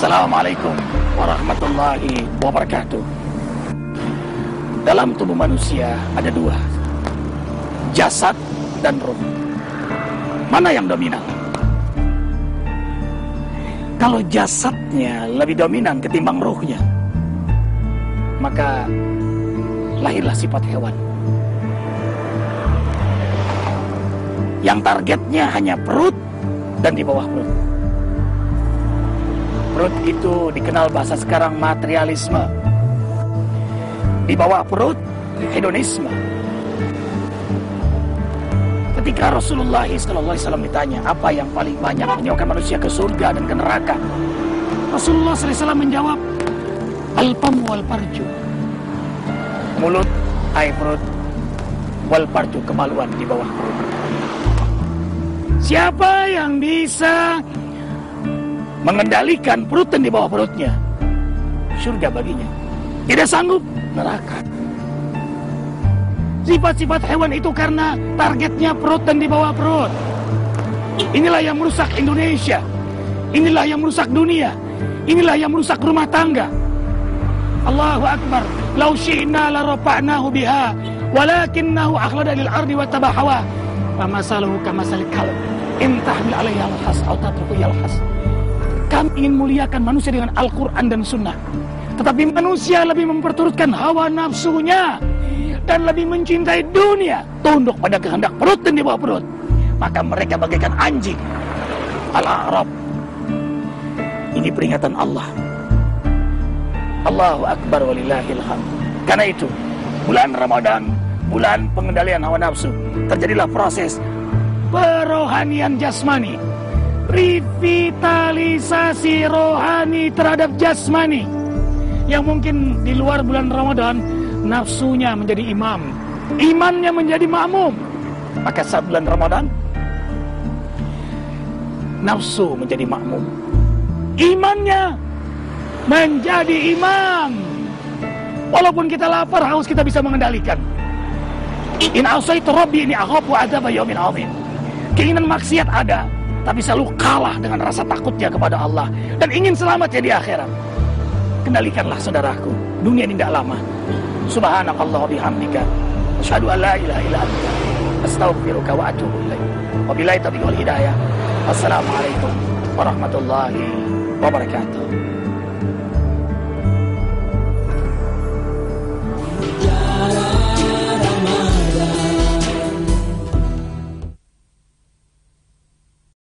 Assalamualaikum warahmatullahi wabarakatuh. Dalam tubuh manusia ada dua, jasad dan roh. Mana yang dominan? Kalau jasadnya lebih dominan ketimbang rohnya maka lahirlah sifat hewan. Yang targetnya hanya perut dan di bawah perut. Perut itu dikenal bahasa sekarang materialisme. Di bawah perut hedonisme. Ketika Rasulullah SAW ditanya apa yang paling banyak menyebabkan manusia ke surga dan ke neraka, Rasulullah SAW menjawab, Alpam wal parju. Mulut, air perut, wal parju kemaluan di bawah perut. Siapa yang bisa mengendalikan perut dan di bawah perutnya? Surga baginya. Tidak sanggup, neraka. Sifat-sifat hewan itu karena targetnya perut dan di bawah perut. Inilah yang merusak Indonesia. Inilah yang merusak dunia. Inilah yang merusak rumah tangga. Allahu Akbar. Lau syi'na la rafa'nahu biha. Walakinnahu akhlada lil ardi wa tabahawa. Famasaluhu kamasal kalb. Intahmil alaihi yalhas. Atau yalhas. Kami ingin muliakan manusia dengan Al-Quran dan Sunnah. Tetapi manusia lebih memperturutkan hawa nafsunya dan lebih mencintai dunia tunduk pada kehendak perut dan di bawah perut maka mereka bagaikan anjing ala Arab ini peringatan Allah Allahu Akbar walillahil karena itu bulan Ramadan bulan pengendalian hawa nafsu terjadilah proses perohanian jasmani revitalisasi rohani terhadap jasmani yang mungkin di luar bulan Ramadan nafsunya menjadi imam, imannya menjadi makmum. Maka saat bulan Ramadan, nafsu menjadi makmum. Imannya menjadi imam. Walaupun kita lapar, haus kita bisa mengendalikan. In asaitu rabbi ini akhafu azab yaumin azim. Keinginan maksiat ada, tapi selalu kalah dengan rasa takutnya kepada Allah dan ingin selamat ya di akhirat. Kendalikanlah saudaraku, dunia ini tidak lama. Subhanakallah bihamdika. Asyhadu an la ilaha illa anta. Astaghfiruka wa atubu ilaik. Wabillahi taufiq wal hidayah. Assalamualaikum warahmatullahi wabarakatuh.